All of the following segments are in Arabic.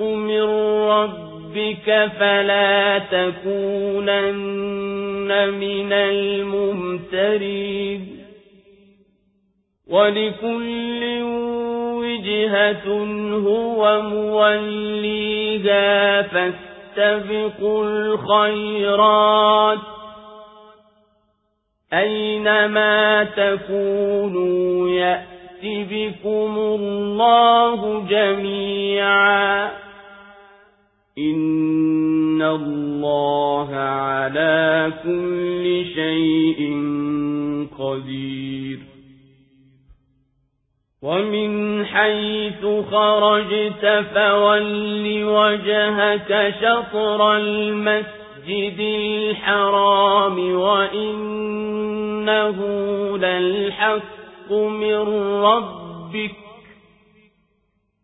من ربك فلا تكونن من الممترين. ولكل وجهة هو موليها فاستبقوا الخيرات. أينما تكونوا يأت بكم الله جميعا. إن الله على كل شيء قدير. ومن حيث خرجت فول وجهك شطر المسجد الحرام وإنه للحق من ربك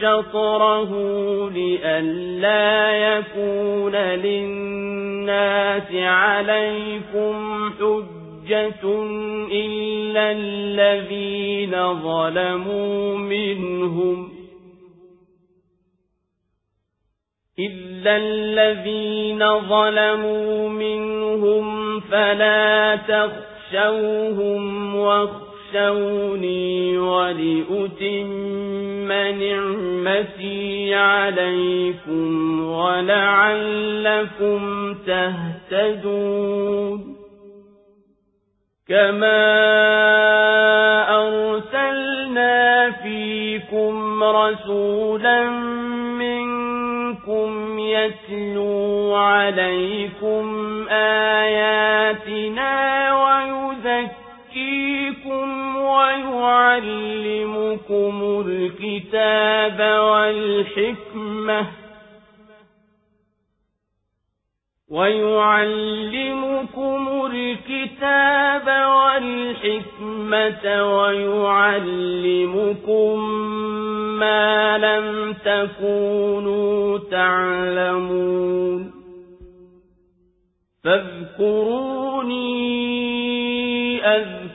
شطره لئلا يكون للناس عليكم حجة إلا الذين ظلموا منهم إلا الذين ظلموا منهم فلا تخشوهم واخشوا واخشوني ولأتم نعمتي عليكم ولعلكم تهتدون كما أرسلنا فيكم رسولا منكم يتلو عليكم آياتنا ويزكيكم ويعلمكم الكتاب والحكمة ويعلمكم الكتاب والحكمة ويعلمكم ما لم تكونوا تعلمون فاذكروني